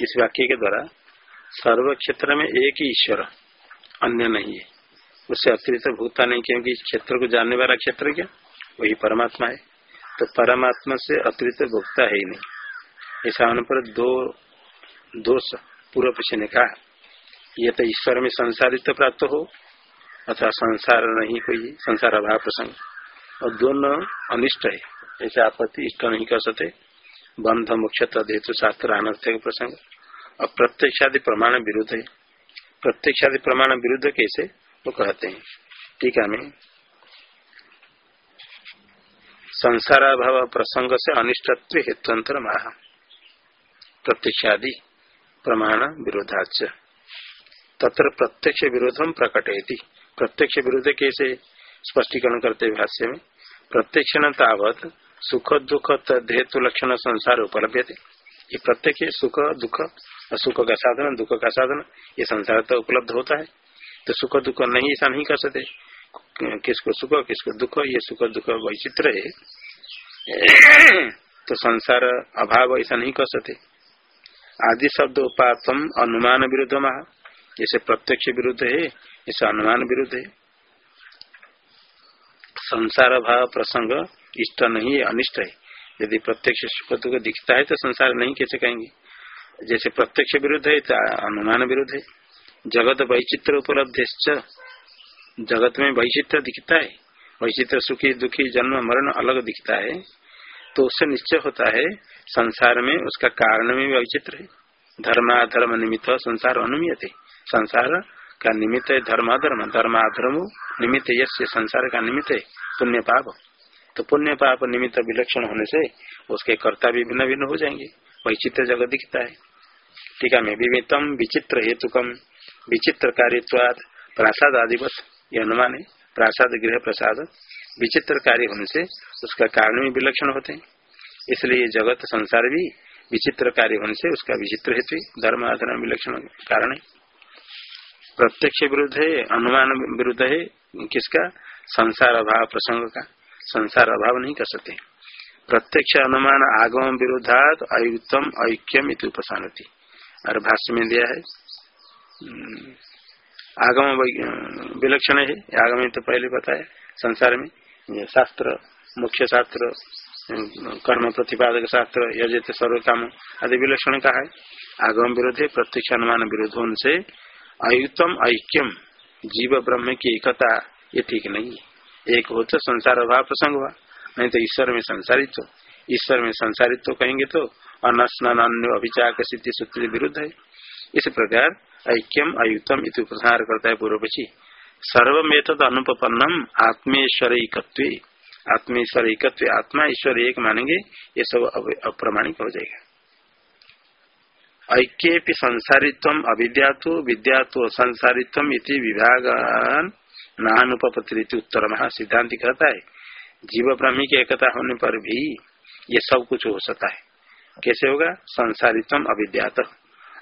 इस वाक्य के द्वारा सर्व क्षेत्र में एक ही ईश्वर, अन्य नहीं है। उससे अतिरिक्त भूता नहीं, क्योंकि क्षेत्र को जानने वाला क्षेत्र क्या? वही परमात्मा है। तो परमात्मा से अतिरिक्त भोक्ता है ही नहीं। ऐसा होने पर दो दोष पूर्व पक्ष ने कहा यह तो ईश्वर में संसारित प्राप्त हो, अथवा संसार नहीं कोई, संसार अभाव प्रसंग। और दोनों अनिष्ट है। ऐसे आपत्ति इष्ट नहीं कर सकते। बंध मुख्य तदेतु शास्त्र अनर्थक प्रसंग। और प्रत्यक्षादि प्रमाण विरुद्ध है। प्रत्यक्षादि प्रमाण विरुद्ध कैसे? वो कहते हैं। टीका में संसार अभाव प्रसंग से अनिष्टत्व हेतुअंतर महा प्रत्यक्षादि प्रमाण विरोधाच। तत्र प्रत्यक्ष विरोधम प्रकटयति। प्रत्यक्ष विरोध कैसे स्पष्टीकरण करते भाष्य में? प्रत्यक्ष तावत सुख, दुख तद्धेतु लक्षण संसार उपलब्ध थे ये प्रत्यक्ष सुख, दुख सुख का साधन, दुख का साधन, ये संसार तो उपलब्ध होता है। तो सुख, दुख नहीं, ऐसा नहीं कर सकते। किसको सुख, किसको दुख, ये सुख, दुख वैचित्र है। तो संसार अभाव ऐसा नहीं कर सकते। आदि शब्द उपातम अनुमान विरुद्ध महा। जैसे प्रत्यक्ष विरुद्ध है, ऐसे अनुमान विरुद्ध है। संसार भाव प्रसंग इष्ट नहीं है अनिष्ट है। यदि प्रत्यक्ष सुख दुख दिखता है तो संसार नहीं कैसे कहेंगे? जैसे प्रत्यक्ष विरुद्ध है तो अनुमान विरुद्ध है। जगत वैचित्र उपलब्ध जगत में वैचित्र दिखता है। वैचित्र सुखी, दुखी, जन्म, मरण अलग दिखता है। तो उससे निश्चय होता है, संसार में उसका कारण में वैचित्र है। धर्माधर्म निमित्त संसार अनुमियत। संसार का निमित्त है धर्म अधर्म धर्माधर्म धर्माधर्म निमित्त यश संसार का निमित्त है, पुण्य पाप। तो पुण्य पाप निमित्त विलक्षण होने से उसके कर्ता भी भिन्न भिन्न हो जाएँगे। वही चित्र जगत दिखता है। टीका में विमितम विचित्र हेतुकम, विचित्र कार्यवाद प्रसाद आदिवश ये अनुमान है। प्रसाद, गृह प्रसाद, विचित्र कार्य होने से उसका कारण भी विलक्षण होते हैं। इसलिए जगत संसार भी विचित्र कार्य होने से उसका विचित्र हेतु धर्म आधर्म विलक्षण कारण है। प्रत्यक्ष विरुद्ध है अनुमान विरुद्ध है किसका? संसार अभाव प्रसंग का। संसार अभाव नहीं कर सकते। प्रत्यक्ष अनुमान आगम विरोधात अयुक्तम ऐक्यम इत उपसानती। और भाष्य में दिया है। हम्म, आगम विलक्षण है। आगम तो पहले बताया संसार में। शास्त्र मुख्य शास्त्र कर्म प्रतिपादक शास्त्र यजत सर्व काम आदि विलक्षण का है। आगम विरोध है प्रत्यक्ष अनुमान विरोध से अयुतम ऐक्यम। जीव ब्रह्म की एकता ये ठीक नहीं एक हो तो संसार अभाव प्रसंग हुआ, नहीं तो ईश्वर में संसारित हो। ईश्वर में संसारित तो कहेंगे तो अनस्नान अभिचाक सिद्धि सूत्र विरुद्ध है। इस प्रकार ऐक्यम अयुतम इत उपसंहार करता है पूर्व पक्षी सर्वमेतद अनुपन्नम आत्मेश्वर एक आत्मेश्वर एकत्व आत्मा ईश्वर एक मानेंगे, ये सब अप्रमाणिक हो जाएगा। ऐक्य संसारित्व अविद्या विद्या तो संसारित्व विभाग नानुपत्ति उत्तर महा सिद्धांत कहता है जीव ब्रह्मी की एकता होने पर भी ये सब कुछ हो सकता है। कैसे होगा? संसारित्व अविद्यात।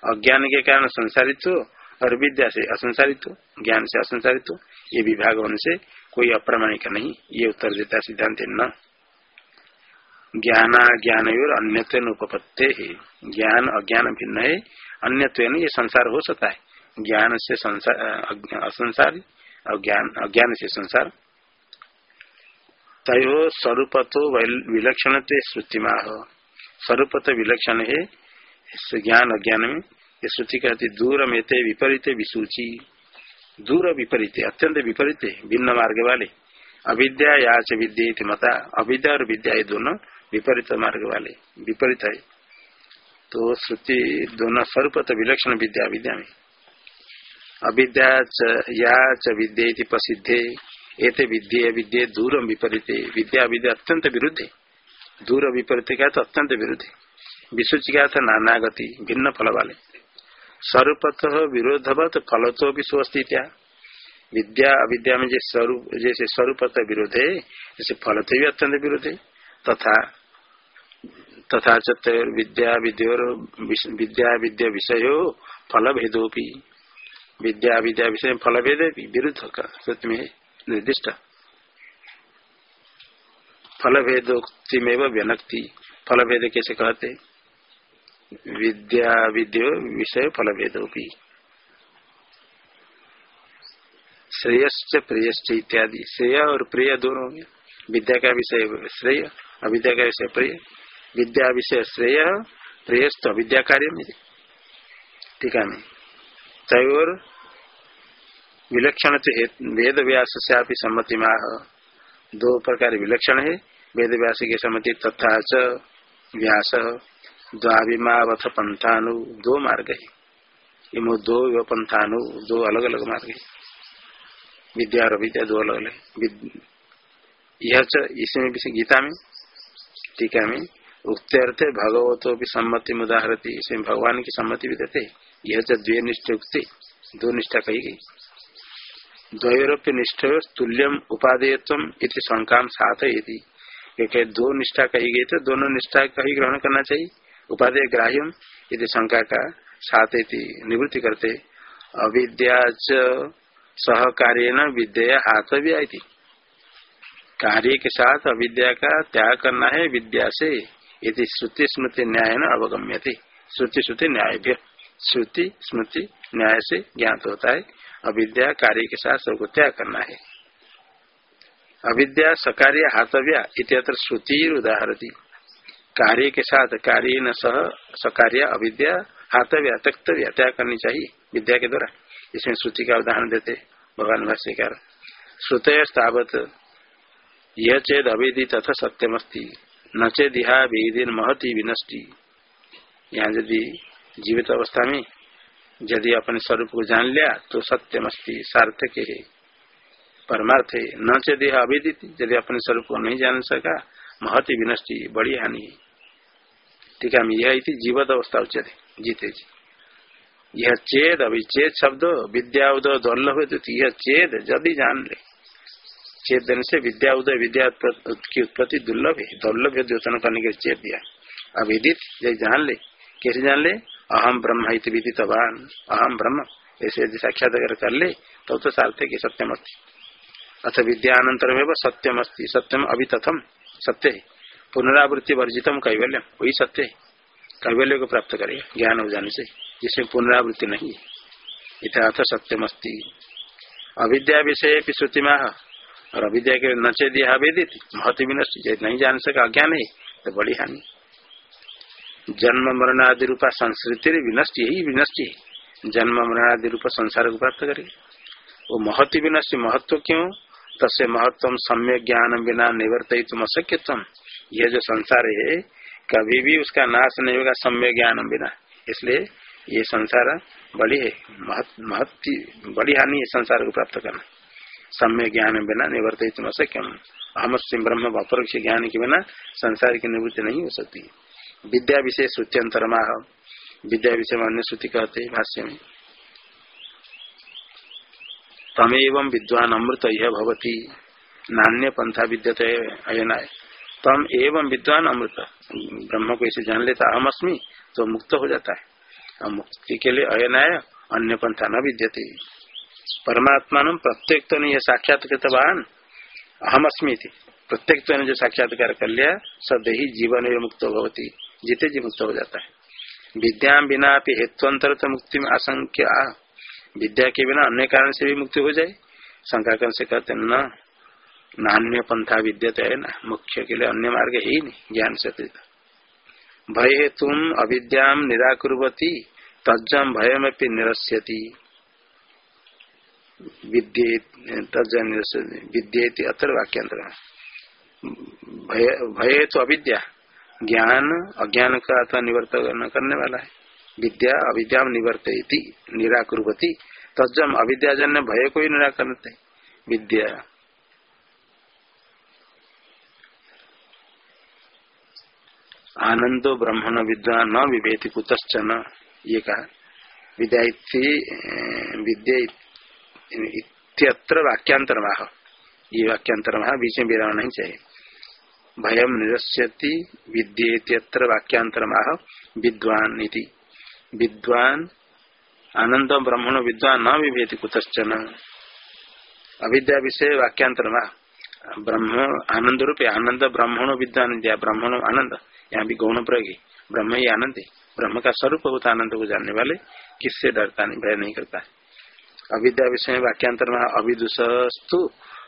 अज्ञान के कारण संसारित्व और विद्या से असंसारित्व, ज्ञान से असंसारित्व, ये विभाग होने से कोई अप्रमाणिक नहीं। ये उत्तर देता सिद्धांत न। ज्ञान ज्ञान अन्य उपपत्ते। है ज्ञान अज्ञान भिन्न है अन्य ये संसार हो सकता है। ज्ञान से संसार असंसार और ज्ञान अज्ञान से संसार। तय स्वरूप तो विलक्षण श्रुतिमा स्वरूप तो विलक्षण है ज्ञान अज्ञान में ये श्रुति कहती दूर में विपरीत विसूची। दूर विपरीत, अत्यंत विपरीत, भिन्न मार्ग वाले। अविद्या या विद्या मता। अविद्या और विद्या ये दोनों विपरीत मार्ग वाले, विपरीत है। तो श्रुति दोनों स्वरूप तो विलक्षण विद्या विद्या में। अविद्या या प्रसिद्धे, एते विद्ये विद्ये दूर विपरीत। विद्या विद्या अत्यंत विरुद्ध। दूर विपरीत का तो अत्यंत विरुद्ध। विसूचि का था नाना गति भिन्न फल वाले। स्वरूपत विरोधवत फल तो भी स्वस्थित्या विद्या अविद्या में जैसे स्वरूप, जैसे स्वरूपत विरोध है जैसे फल तो भी अत्यंत विरोध है तथा तथा विद्या विद्योर विद्या विद्या विषय फल भेदोपी विद्या विद्या विषय फल भेद विरुद्ध का सत्य में निर्दिष्ट। फल भेदोक्ति में व्यनक्ति। फल भेद कैसे कहते? विद्या विद्यो विषय फल भेदो भी श्रेयश्च प्रियश्च इत्यादि। श्रेय और प्रिय दोनों हो विद्या का विषय, श्रेय। अविद्या का विषय प्रिय विद्या विषय श्रेय प्रेयस्त अविद्या कार्य में टीका में तयोर विलक्षण वेद व्यास से आप सम्मति माह दो प्रकार विलक्षण है। वेद व्यास की सम्मति तथा च व्यास। द्वाभिमावथ पंथानु दो मार्ग। है इमो दो पंथानु दो अलग अलग मार्ग। है विद्या और विद्या दो अलग अलग यह इसमें गीता में टीका में उक्त अर्थ भगवतो भी सम्मति मुदाहरती इसमें भगवान की सम्मति भी देते। यह तो द्वे निष्ठ उक्ति, दो निष्ठा कही गई। द्वयोरप्य निष्ठ तुल्यम उपादेयत्व इति शंका साथ यदि क्योंकि दो निष्ठा कही गई तो दोनों निष्ठा का ही ग्रहण करना चाहिए। उपादेय ग्राह्यम यदि शंका का साथ निवृत्ति करते। अविद्या सहकार्य विद्या हाथव्या कार्य के साथ अविद्या का त्याग करना है, विद्या से। यदि श्रुति स्मृति न्याय न अवगम्य थे श्रुति श्रुति न्याय श्रुति स्मृति न्याय से ज्ञात होता है। अविद्या कार्य के साथ सबको त्याग करना है। अविद्या सकार्य हाथव्या इतर श्रुति उदाहरती। कार्य के साथ कार्य न सह सकार्य अविद्या हाथव्या तक्तव्या त्याग करनी चाहिए, विद्या के द्वारा। इसमें श्रुति का उदाहरण देते भगवान भाष्यकार श्रुत यह चेद अविधि तथा सत्यमस्ती। न चेद यहा विधि महती विनष्टि। यहाँ यदि जीवित अवस्था में यदि अपने स्वरूप को जान लिया तो सत्य मस्ती सार्थक है। परमार्थ है न देह अभिदित यदि अपने स्वरूप को नहीं जान सका, महति विनष्टि, बड़ी हानि है। ठीक है यह जीवत अवस्था उचित जीते जी। यह चेद अभी चेत शब्द, विद्या उदय दुर्लभ यह चेद, यदि जान ले। चेत देने से विद्या उदय विद्या की उत्पत्ति दुर्लभ है दुर्लभ है द्योतन करने के चेत दिया अविदित यदि जान ले कैसे जान ले अहम ब्रह्म विदितवान अहम ब्रह्म ऐसे यदि साक्षात अगर कर ले तो तो सार्थक है सत्यम अस्ती अथ विद्यानंतर सत्यम अस्ती सत्यम अभी तथम सत्य है पुनरावृत्ति वर्जितम कैवल्यम वही सत्य है कैवल्य को प्राप्त करेगा ज्ञान हो जाने से जिसमें पुनरावृत्ति नहीं है इतना अथ सत्यम अस्ती अविद्या विषय श्रुति में और अविद्या के नचे दिया वेदित महत्व विनष्ट नहीं जान सका अज्ञान है तो बड़ी हानि। जन्म मरण आदि रूपा संस्कृति विनष्ट, यही विनष्ट है। जन्म मरण आदि रूप संसार को प्राप्त करे वो महत्व विनष्ट, महत्व क्यों? तस्य महत्व सम्य ज्ञान बिना निवर्त तुम अशक्यत्म यह जो संसार है, कभी भी उसका नाश नहीं होगा सम्य ज्ञान बिना। इसलिए ये संसार बड़ी है महत्व बड़ी हानि है संसार को प्राप्त करना। सम्य ज्ञान बिना निवर्त तुम अशक्यम अहम सिंह ब्रह्म अपरोक्ष ज्ञान के बिना संसार की निवृत्ति नहीं हो सकती। विद्या विषय श्रुत्यंतरमाह विद्या विषय अन्य श्रुति कहते भाष्य में। तमेव विद्वान अमृत यह भवती। नान्य पंथा विद्यते अयनाय तम एवं विद्वान अमृत। ब्रह्म को इसे जान लेता अहम अस्मी तो मुक्त हो जाता है। मुक्ति के लिए अयनाय अन्य पंथा न विद्यते। परमात्मा प्रत्येक तो साक्षात्वान अहम अस्मी थी प्रत्येक तो जो साक्षात्कार कर लिया सद ही जीवन मुक्त होती जीते जी मुक्त हो जाता है। विद्या बिना हेत्वंतर मुक्ति में असंख्य विद्या के बिना अन्य कारण से भी मुक्ति हो जाए। शंका से कहते न, नान्य पंथा विद्यते है ना, मुख्य के लिए अन्य मार्ग ही नहीं, ज्ञान से भय तुम अविद्या निराकुर्वती भयम निरस्यति। विद्ये तज विद्ये अतर वाक्यंतर भय तो अविद्या, ज्ञान, अज्ञान का अथवा निवर्तन करने वाला है। विद्या अविद्या निवर्त निराकुर्वती तजम अविद्याजन्य, भय को ही निराकरते विद्या। आनंदो ब्रह्मण विद्वान न विभेति कुतश्च न ये कहा। विद्या विद्या इत्यत्र वाक्यांतर वाह ये वाक्यांतर वाह बीच में विराम नहीं चाहिए भयम निरस्यति विद्येत्यत्र वाक्यांतर आह विद्वान विद्वान आनंद ब्रह्मण विद्वान न विभेति कुतश्चन अविद्या विषय वाक्यांतर ब्रह्म आनंद रूप आनंद ब्राह्मण विद्वान दिया ब्राह्मण आनंद यहाँ भी गौण प्रयोग ब्रह्म ही आनंद है ब्रह्म का स्वरूप होता आनंद को जानने वाले किससे डरता नहीं भय नहीं करता अविद्या विषय में वाक्यांतर में अविदुषस्तु।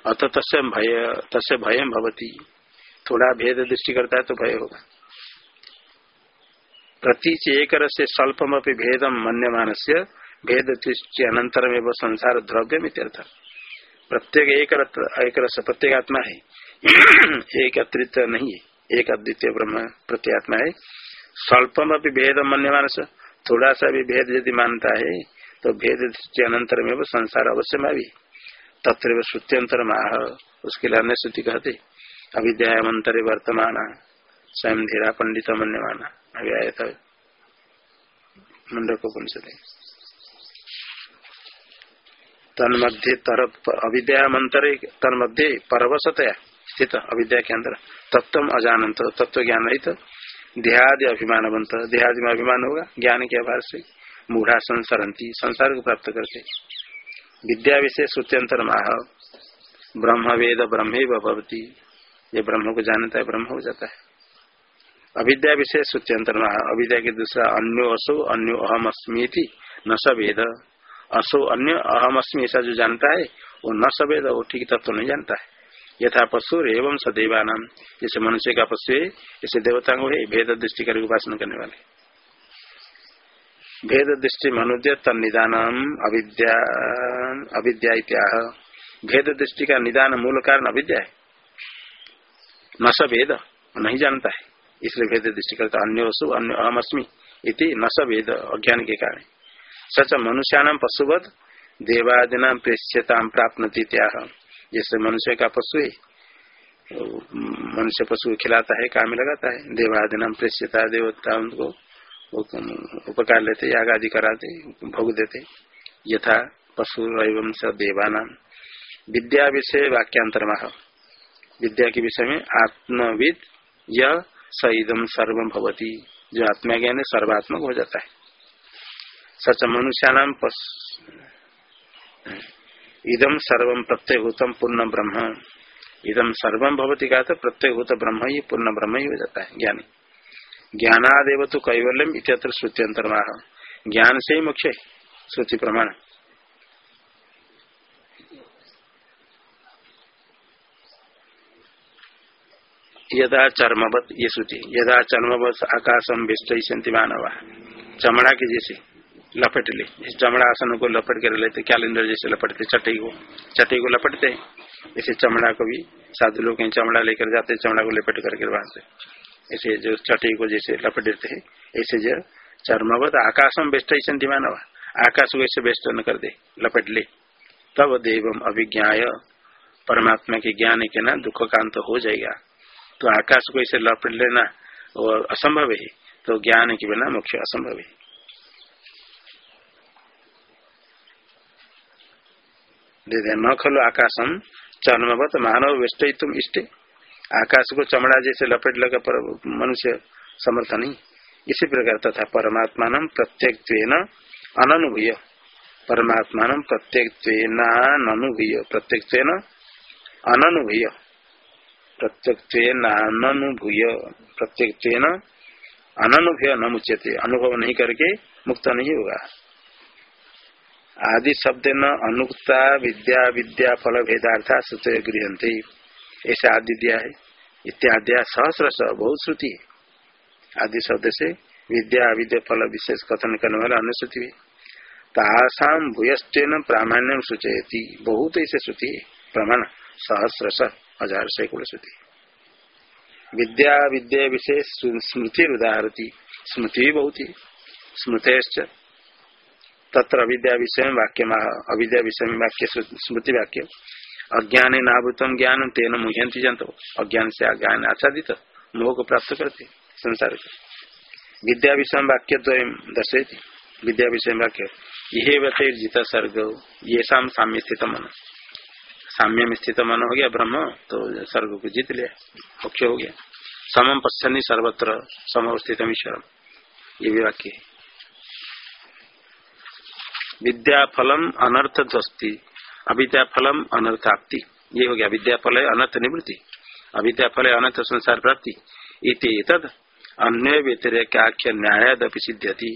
अथ तस् भय तस् भय भवती। थोड़ा भेद दृष्टि करता है तो भय होगा। प्रतीच एक से स्वल्पम भेदम मन्यमान से भेद दृष्टि अनंतरम एवं संसार द्रव्य मित्यर्थ प्रत्येक एक एक रस प्रत्येक आत्मा है। एक अतिरिक्त नहीं है। एक अद्वितीय ब्रह्म प्रत्यात्मा है। स्वल्पम अभी भेद मन्य मानस थोड़ा सा भी भेद यदि मानता है तो भेद दृष्टि अनंतर में वो संसार अवश्य में भी तत्र श्रुत्यंतर माह उसके लिए अन्य श्रुति कहते अविद्यामंतरे वर्तमान, स्वयं धीरा पंडित मन्य माना अभी आया था मुंडक उपनिषद। तन्मध्ये तर अविद्या मंत्र तन्मध्ये परवशतया स्थित अविद्या के अंदर। तत्व अजानंत तत्व ज्ञान रहित देहादि अभिमान बनता देहादि में अभिमान होगा, ज्ञान के आभार से। मूढ़ा संसरंती, संसार को प्राप्त करते। विद्या विषय श्रुत्यंतर माह ब्रह्म वेद ब्रह्म भवती। ये ब्रह्म को जानता है, ब्रह्म हो जाता है। अविद्या विषय श्रुत्यंतर माह अविद्या के दूसरा, अन्यो असो, अन्यो अहम अस्मी न सवेद असो, अन्य अहम अस्मी ऐसा जो जानता है, वो न सवेद वो ठीक तत्व तो नहीं जानता है। यथा पशु एवं सदैवान जैसे मनुष्य का पशु है जैसे देवता को है भेद दृष्टि कर उपासना करने वाले। भेद दृष्टि मनुद्य तनिदान अविद्या अविद्या भेद दृष्टि का निदान मूल कारण अविद्या है। न स भेद, नहीं जानता है। इसलिए भेद दृष्टि करता अन्य वसु अन्य अहम अस्मी इति न स भेद, अज्ञान के कारण। सच मनुष्याणाम पशुवत, देवादिना प्रेष्यता प्राप्त त्याह जैसे मनुष्य का पशु है मनुष्य पशु खिलाता है, काम लगाता है देवादि नाम प्रेष्यता देवता उनको उपकार लेते, याग आदि कराते, भोग देते। यथा पशु एवं स देवानाम विद्या विषय वाक्यांतर विद्या के विषय में आत्मविद यह सईदम सर्वम भवती। जो आत्मा ज्ञान सर्वात्मक हो जाता है। सच मनुष्यानाम इदम सर्वम प्रत्ययभूतम पूर्ण ब्रह्म। इदम सर्वम भवती का तो प्रत्ययभूत ब्रह्म ही पूर्ण ब्रह्म ही हो जाता है, ज्ञानी। ज्ञानादेव तो कैवल्यम इतर श्रुति अंतर्वाह ज्ञान से ही मुख्य श्रुति प्रमाण यदा चर्मवत ये श्रुति, यदा चर्मवत आकाशम विष्ट मानवा। चमड़ा के जैसे लपेट ले। इस चमड़ा आसन को लपेट कर लेते, कैलेंडर जैसे लपटते चटई को चटई को लपटते। ऐसे चमड़ा को भी साधु लोग चमड़ा लेकर जाते, चमड़ा को लपेट करके बांधते ऐसे जो चटई को जैसे लपेट देते है, ऐसे जो चर्मवत आकाशम बेस्ट दिमान आकाश को ऐसे बेस्ट कर दे, लपेट ले। तब देवम अभिज्ञा परमात्मा के ज्ञान के ना दुख कांत हो जाएगा। तो आकाश को ऐसे लपेट लेना वो असंभव है तो ज्ञान के बिना मुख्य असंभव है। न खलो आकाशम चर्मवत मानव वेस्ट तुम इष्टे। आकाश को चमड़ा जैसे लपेट लगा पर मनुष्य समर्थ नहीं। इसी प्रकार तथा परमात्मा प्रत्येक अनुभूय परमात्मा प्रत्येक अनुभूय प्रत्येक अनुभूय प्रत्येक अनुभूय प्रत्येक अनुभूय न मुच्यते। अनुभव नहीं करके मुक्त नहीं होगा। आदि शब्द न अनुक्ता विद्या विद्या फल भेदार्था सूत्र गृहते ऐसे आदि दिया है। इत्याद्या सहस्र बहुत श्रुति है। आदि शब्द से विद्या विद्या फल, विशेष कथन करने वाला अन्य श्रुति है। तासाम भूयस्न प्रामाण्यम सूचयती। बहुत ऐसे श्रुति प्रमाण, सहस्र हज़ार सैकड़ श्रुति। विद्या विद्या विशेष स्मृति उदाहरती। स्मृति भी बहुत ही। स्मृत तत्र अविद्या विषय वाक्य अविद्या विषय वाक्य स्मृति वाक्य अज्ञान नाभूतम ज्ञान तेन मुह्यंती जंत अज्ञान से ज्ञान आच्छादित मोह को प्राप्त करते, संसार के। विद्या विषय वाक्य द्वय दर्शेती विद्या विषय वाक्य यह बतेर्जित सर्ग ये शाम साम्य स्थित मन। साम्य में स्थित मन हो गया ब्रह्म तो सर्ग को जीत लिया मुख्य हो गया। समम पश्चनी सर्वत्र समवस्थित ईश्वरम ये भी वाक्य है। विद्या फलम अनर्थ ध्वस्ती अविद्या फलम अनर्थाप्ति। ये हो गया विद्या फल अनर्थ निवृत्ति। अविद्या फल अनर्थ संसार प्राप्ति। इत अन्य व्यतिरेक आख्य न्यायादपि सिद्ध्यति।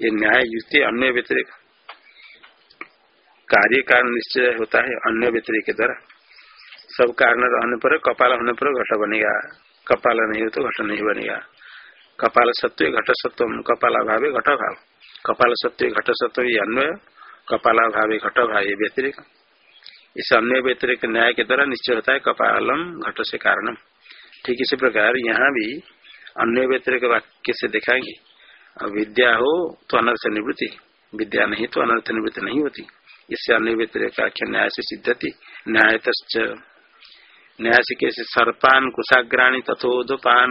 ये न्याय युक्ति अन्य व्यतिरेक। कार्य कारण निश्चय होता है अन्य व्यतिरेक के द्वारा। सब कारण रहने पर कपाल होने पर घट बनेगा। कपाल नहीं हो तो घट नहीं बनेगा। कपाल सत्व घट सत्व कपाला भावे घट भाव कपाल सत्व घट सत्व ये अन्वय। कपाला भावे घट भाव व्यतिरिक। इस अन्य व्यतिरिक न्याय के द्वारा निश्चय होता है, कपालम घट से कारणम। ठीक इसी प्रकार यहाँ भी अन्य व्यतिरिक वाक्य से दिखाएँगे। विद्या हो तो अनर्थ निवृत्ति, विद्या नहीं तो अनर्थ निवृत्ति नहीं होती। इससे अन्य व्यतिरिक आख्या न्याय से सिद्धति न्याय न्याय से कैसे सर्पान कुशाग्राणी तथोदपान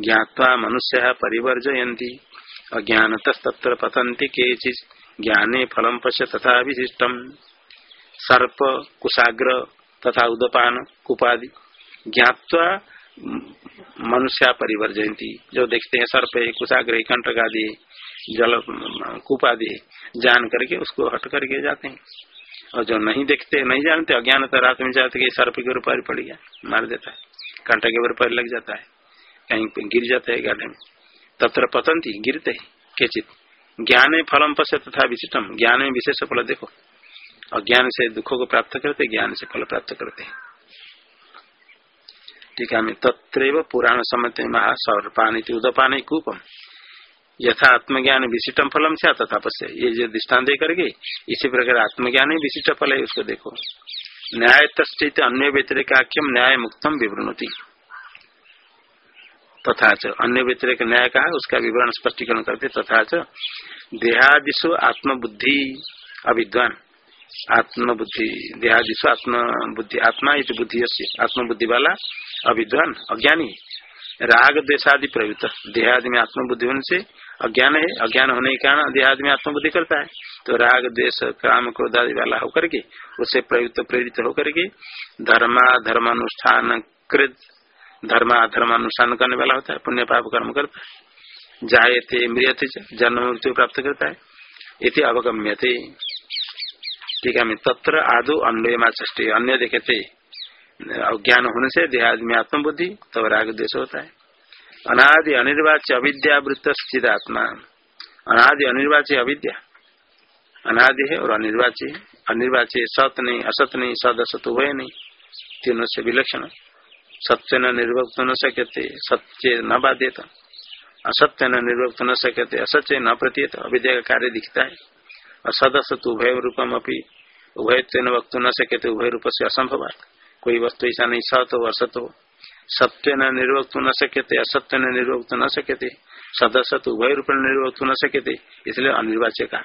ज्ञावा मनुष्य परिवर्जयती अज्ञान तस्त्र पतंती के ज्ञाने फलम पश्य तथा विशिष्टम। सर्प, कुशाग्र तथा उदपान, कुपादि ज्ञावा मनुष्य परिवर्जयती जो देखते हैं सर्प है, कुशाग्र कंटक आदि जल कुपादि जान करके उसको हट करके जाते हैं। और जो नहीं देखते, नहीं जानते अज्ञान तो रात में जाते कि सर्प के ऊपर पड़ गया, मार देता है। कांटा के ऊपर लग जाता है। कहीं गिर जाता है गाढ़े में। तत्र पतंती गिरते है, केचित। ज्ञान फलम पश्य तथा विशिष्टम ज्ञान में विशेष फल देखो। अज्ञान से दुखों को प्राप्त करते, ज्ञान से फल प्राप्त करते हैं। ठीक है तत्र पुराण समय महासौरपानी उदपानी कूपम। यथा आत्मज्ञान विशिष्टम फलम से तथा पश्य ये जो दृष्टान दे करके इसी प्रकार आत्मज्ञान ही विशिष्ट फल है, उसको देखो। न्याय तस्थित अन्य व्यतिरिकाख्यम न्याय मुक्तम विवृणति। तथा च अन्य व्यतिरिक न्याय कहा उसका विवरण स्पष्टीकरण करते, तथा च देहादिशु आत्मबुद्धि अविद्वान। आत्मबुद्धि देहादिशु आत्म बुद्धि आत्मा इस बुद्धि आत्मबुद्धि वाला अविद्वान अज्ञानी। राग देशादि प्रयुक्त। देहादि में आत्मबुद्धि होने से अज्ञान है, अज्ञान होने के कारण देहादि में आत्मबुद्धि करता है। तो राग देश काम, क्रोध आदि वाला होकर के उससे प्रयुक्त, प्रेरित होकर के धर्मा, धर्मानुष्ठान, कृत, धर्मा, धर्मानुष्ठान करने वाला होता है। पुण्य, पाप, कर्म करता है। थे मृत जन्म, मृत्यु प्राप्त करता है। इति अवगम्य थे ठीक है तत्र आदो अन्य अन्य देखे थे अज्ञान होने से देहादि में आत्मबुद्धि तब तो राग देश होता है। अनादि अनिर्वाच्य अविद्यावृत्त स्थित आत्मा अनादि अनिर्वाच्य अविद्या। अनादि है और अनिर्वाच्य अनिर्वाच्य सत नहीं, असत नहीं, सद असत हुए नहीं। तीनों से विलक्षण। सत्य न निर्वक्त न सकते, सत्य न बाध्यता। असत्य न निर्वक्त न सकते, असत्य न प्रतीत अविद्या का कार्य दिखता है। असद असत उभय रूपम अपनी उभय तेन वक्त न सकते उभय रूप से असंभव कोई वस्तु ऐसा नहीं सत हो असत। हो सत्य न निर्वक्त न सकते असत्य न निर्वक्त न सकते सदसत उभय रूप निर्वक्त न सकते इसलिए अनिर्वाच्य का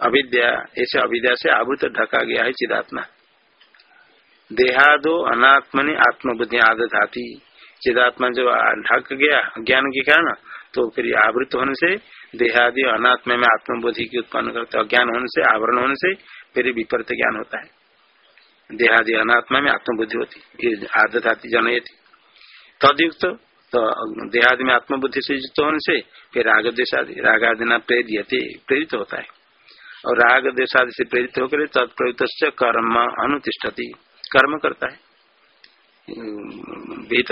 अविद्या ऐसे अविद्या से आवृत ढका गया है चिदात्मा। देहादो अनात्मनि आत्मबुद्धि आदधाती। चिदात्मा जो ढक गया, ज्ञान के कारण तो फिर आवृत होने से देहादि अनात्म में आत्मबुद्धि की उत्पन्न करते अज्ञान होने से, आवरण होने से फिर विपरीत ज्ञान होता है। देहादि अनात्मा में आत्मबुद्धि होती आदधाती जनयती। तदयुक्त तो देहादि में आत्मबुद्धि से युक्त होने से फिर राग देशादि राग आदि प्रेरित प्रेरित होता है। और राग देशादि से प्रेरित होकर तत्प्रयुक्त कर्म अनुतिष्ठती, कर्म करता है। विहित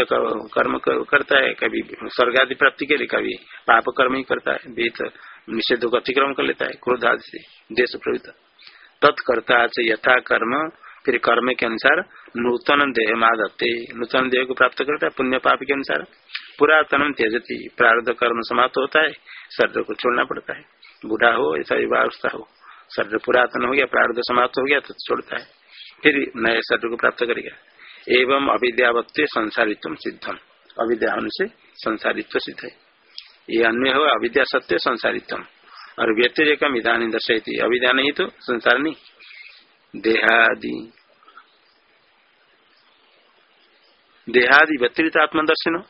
कर्म करता है, कभी स्वर्ग आदि प्राप्ति के लिए, कभी पाप कर्म ही करता है विहित निषेध को अतिक्रम कर लेता है, क्रोध आदि से, देश प्रवृत्त। तत्कर्ता से यथा कर्म, फिर कर्म के अनुसार नूतन देह मादत्ते। नूतन देह को प्राप्त करता है, पुण्य पाप के अनुसार। पुरातन त्यजती, प्रारब्ध कर्म समाप्त होता है, शरीर को छोड़ना पड़ता है। बूढ़ा हो ऐसा विवाह हो, शरीर पुरातन हो गया, प्रारब्ध समाप्त हो गया तो छोड़ता है। फिर नए शरीर को प्राप्त करेगा। एवं अविद्यावत्व संसारित्व सिद्धम। अविद्या से संसारित्व सिद्ध। है ये अन्य हो, अविद्या सत्य संसारित्व और व्यतिरेकम इधानी दर्शयती। अविद्या नहीं तो संसार नहीं। देहादि। देहादि व्यतिरित आत्मा दर्शन।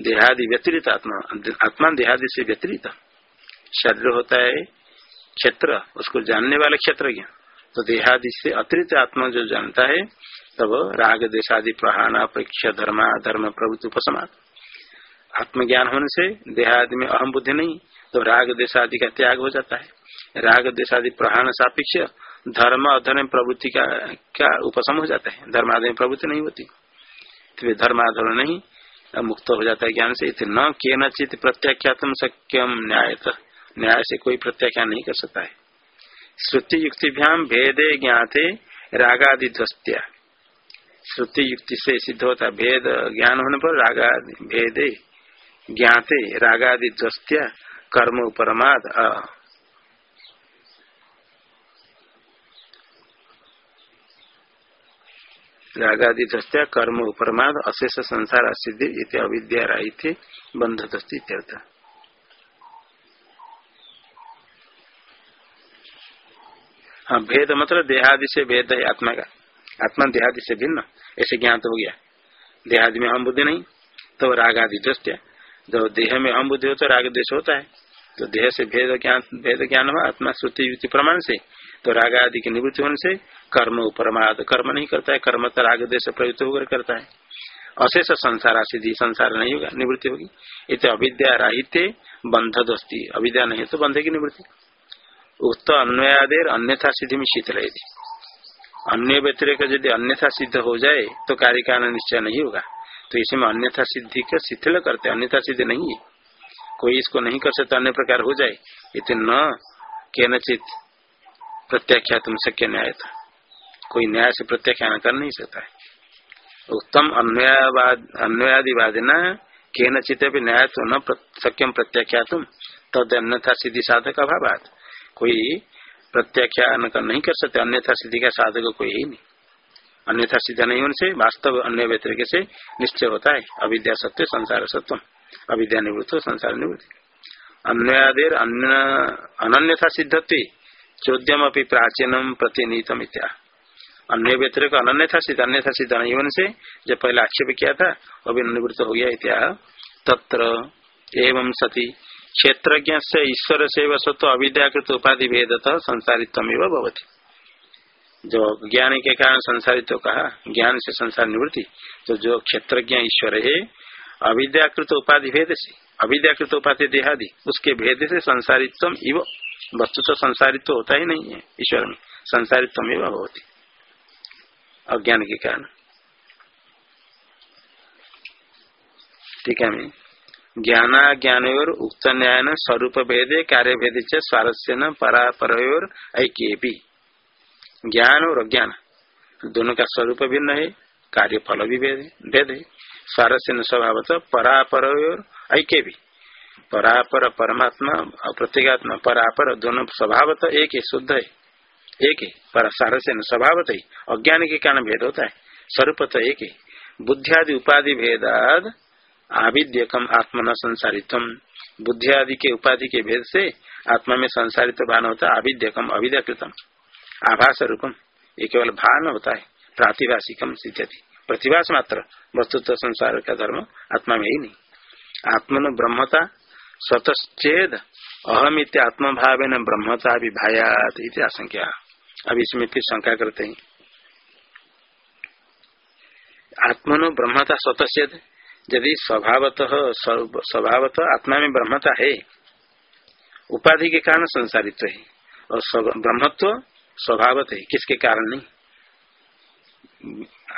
देहादि व्यतिरित आत्मा। आत्मा देहादि से व्यतिरित। शरीर होता है क्षेत्र। उसको जानने वाले क्षेत्र ज्ञान। तो देहादि से अतिरिक्त आत्मा जो जानता है तब राग देशादि प्रहान अपेक्ष धर्मा धर्म प्रभुत्व उपसमान आत्मज्ञान होने से देहादि में अहम बुद्धि नहीं तो राग देशादि का त्याग हो जाता है। राग देशादि प्रहान सापेक्ष धर्म, अधर्म, प्रवृत्ति का क्या उपसम हो जाता है। धर्माधर्म प्रवृत्ति नहीं होती। तो धर्माधर्म नहीं, मुक्त हो जाता है ज्ञान से। न के नचित प्रत्याख्यातम सक्यम न्याय न्याय से कोई प्रत्याख्यान नहीं कर सकता है। श्रुति युक्तिभ्याम भेदे ज्ञाते रागादि ध्वस्त्या श्रुति युक्ति से सिद्ध होता भेद ज्ञान होने पर रागा भेदे ज्ञाते रागादि ध्वस्त्या कर्म उपरमाद रागादि दस्त्या कर्म उपरमाद अशेष संसार असिद्धि इत अविद्या राहित्य बंध दस्ती हाँ भेद मतलब देहादि से भेद है आत्मा का। आत्मा देहादि से भिन्न। ऐसे ज्ञान हो गया। देहादि में हम बुद्धि नहीं तो राग आदि दृष्टिया जब देह में हम बुद्धि हो तो राग देश होता है। तो देह से भेद ज्ञान भेद ज्ञान हुआ, आत्मा श्रुति युक्ति प्रमाण से। तो राग आदि की निवृत्ति होने से कर्म उपरमाद, कर्म नहीं करता है, कर्म तो राग देश प्रयुक्त होकर करता है। अशेष संसार सिद्धि संसार नहीं होगा, निवृत्ति होगी। इत अविद्या राहित्य बंध दोस्ती अविद्या नहीं तो बंध की निवृत्ति। उक्त अन्वयादेर अन्यथा सिद्धि में शीतल अन्य व्यतिरिक यदि अन्यथा सिद्ध हो जाए तो कार्य का निश्चय नहीं होगा। तो इसमें अन्यथा सिद्धि का शिथिल करते अन्यथा सिद्धि नहीं है। कोई इसको नहीं कर सकता, अन्य प्रकार हो जाए। इतने न नचित प्रत्याख्यात शक्य न्याय था। कोई न्याय से प्रत्याख्यान कर नहीं सकता है। उत्तम अन्वयादिवाद न के नचित न्याय तो न सक्यम प्रत्याख्यातुम तद अन्यथा सिद्धि साधक अभाव कोई प्रत्याख्यान कर नहीं कर सकते, अन्यथा सिद्धि का साधक कोई ही नहीं। अन्यथा सिद्ध नहीं होने से वास्तव अन्य व्यतिरिक से निश्चय होता है। अविद्या सत्य, संसार सत्व अविद्या निवृत्त, संसार निवृत्ति। अन्वयादेर अन्यथा सिद्धत्व, चौद्यम अपनी प्राचीनम प्रतिनिधितम इत्या। अन्य व्यतिरिक अन्यथा सिद्ध अन्यथा सिद्ध नहीं से जब पहले आक्षेप किया था वो भी निवृत्त हो गया इत्या। तत्र एवं सती क्षेत्रज्ञ से ईश्वर से वसत्व अविद्याकृत उपाधि भेदत संसारित्व भवती। जो ज्ञान के कारण संसारित्व कहा, ज्ञान से संसार निवृत्ति तो जो क्षेत्रज्ञ ईश्वर है, अविद्याकृत उपाधि भेद से, अविद्याकृत उपाधि देहादि, उसके भेद से संसारित्व इव वस्तु तो संसारित्व होता ही नहीं है ईश्वर में संसारित्व एवं होती अज्ञान के कारण। ठीक है मैं? ज्ञाना ज्ञान और उक्त न्याय स्वरूप भेदे कार्य भेद से स्वारस्य न परापर ऐक्य भी ज्ञान और अज्ञान, दोनों का स्वरूप भिन्न है कार्य फल भी भेद है स्वारस्य न स्वभाव परापर और ऐक्य भी परापर परमात्मा और प्रत्येगात्मा, परापर दोनों स्वभाव एक है, शुद्ध है, एक है। पर सारस्य न स्वभाव अज्ञान के कारण भेद होता है स्वरूप तो एक है। बुद्धियादि उपाधि भेदाद आविद्यकम न संसारितम। बुद्धि आदि के उपाधि के भेद से आत्मा में संसारित भान होता है आविद्यकम अविद्यकृतम। आभास रूपम ये केवल भान होता है, प्रातिभाषिकम सिद्धि प्रतिभास मात्र वस्तुत्व संसार का धर्म आत्मा में ही नहीं। आत्मन ब्रह्मता, स्वतश्चेद अहम इत आत्म भाव न ब्रह्मता विभायात आशंका अब इसमें फिर शंका करते हैं। आत्मनो ब्रह्मता, स्वतश्चेद यदि स्वभावतः स्वभावतः आत्मा में ब्रह्मता है, उपाधि के कारण संसारित है, और ब्रह्मत्व स्वभावत है, किसके कारण नहीं?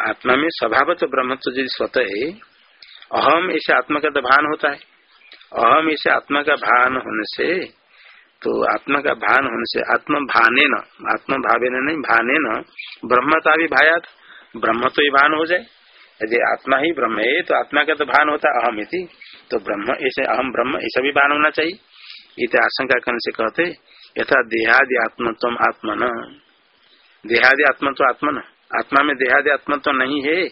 आत्मा में स्वभावत ब्रह्मत्व यदि स्वतः है, अहम इसे आत्मा का भान होता है। अहम इसे आत्मा का भान होने से तो आत्मा का भान होने से आत्म भाने न आत्म भावे नहीं भाने न ब्रह्मता भी भायात ब्रह्म तो ही भान हो जाए। यदि आत्मा ही ब्रह्म है तो आत्मा का तो भान होता अहम इति। तो ब्रह्म ऐसे अहम ब्रह्म ऐसा भी भान होना चाहिए। इत आशंका करने से कहते, यथा देहादि आत्मत्व आत्मन। देहादि आत्मत्व आत्मन। आत्मा में देहादि आत्मत्व नहीं है,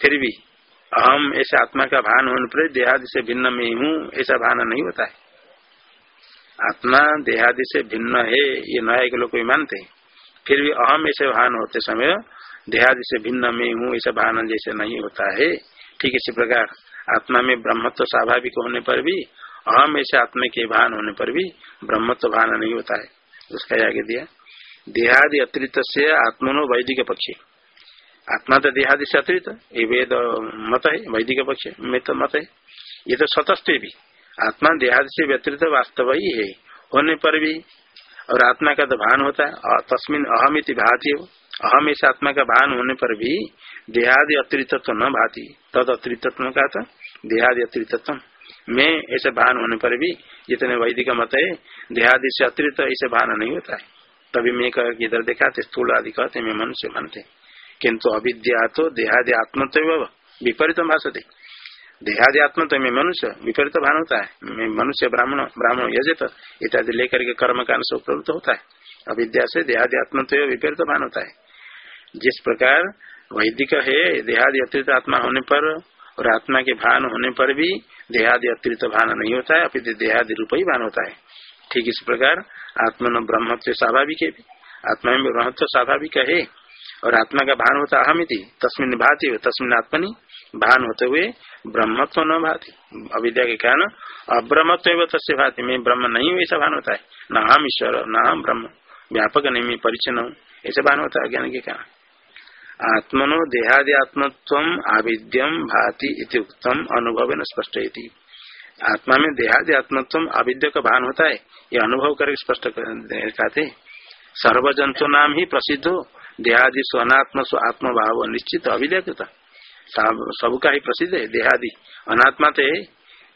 फिर भी अहम ऐसे आत्मा का भान होने पर देहादि से भिन्न में हूँ ऐसा भान नहीं होता है। आत्मा देहादि से भिन्न है, ये नया के लोग मानते फिर भी अहम ऐसे भान होते समय देहादि से भिन्न में हूँ, ऐसा भान जैसे नहीं होता है। ठीक इसी प्रकार, आत्मा में ब्रह्मत्व स्वाभाविक होने पर भी, अहम ऐसे आत्मा के भान होने पर भी ब्रह्मत्व भान नहीं होता है। उसका आगे दिया। देहादि अतिरिक्त से आत्मनो वैदिक पक्षी। आत्मा तो देहादि से अतिरिक्त, ये वेद मत है, वैदिक पक्ष, में तो मत है। ये तो स्वतस्थ भी। आत्मा देहादि से व्यतिरिक्त वास्तव ही है। होने पर भी, और आत्मा का तो भान होता है तस्मिन अहम इति भाती हो। अहम इस आत्मा का भान होने पर भी देहादि अतिरिक्त न भाती। तद अतिरिक्त का था, देहादि अतिरिक्त मैं ऐसे भान होने पर भी जितने वैदिक मत है, देहादि से अतिरिक्त ऐसे भान नहीं होता है। तभी मैं कह इधर दिखाते, स्थूल आदि कहते, मैं मनुष्य मानते। किन्तु अविद्या तो देहादि आत्मत्व विपरीत भाषते देहादि आत्म तो मैं मनुष्य विपरीत भान होता है। मैं मनुष्य ब्राह्मण ब्राह्मण यजत, इत्यादि लेकर के कर्म से उपलब्ध होता है। अविद्या से देहादि आत्म तो विपरीत भान होता है। जिस प्रकार वैदिक है, देहादि अतिरिक्त आत्मा होने पर और आत्मा के भान होने पर भी देहादि अतिरिक्त भान नहीं होता है, अपित देहादि रूप ही भान होता है। ठीक इस प्रकार आत्मा न ब्रह्मत्व स्वाभाविक है। आत्मा में ब्रह्मत्व स्वाभाविक है और आत्मा का भान होता अहमिति, तस्मिन भाती तस्मिन आत्मनि भान होते हुए ब्रह्मत्व न भाती। अविद्या के कारण अब्रह्मत्व तस्य भाती, में ब्रह्म नहीं हुई ऐसा भान होता है। न हम ईश्वर, न हम ब्रह्म। व्यापक नहीं, मैं परिचन्न हूँ, ऐसे भान होता है ज्ञान के कारण। आत्मनो देहादि आत्मत्व आविद्यम भाति उत्तम अनुभव स्पष्ट आत्मा में देहादि आत्मत्व आविद्य का भान होता है, ये अनुभव करके स्पष्ट कहते सर्व जंतु नाम ही प्रसिद्ध हो, देहादि स्वनात्म स्व आत्म भाव निश्चित अविद्यकृत सबका ही प्रसिद्ध है, देहादि। अनात्मा तो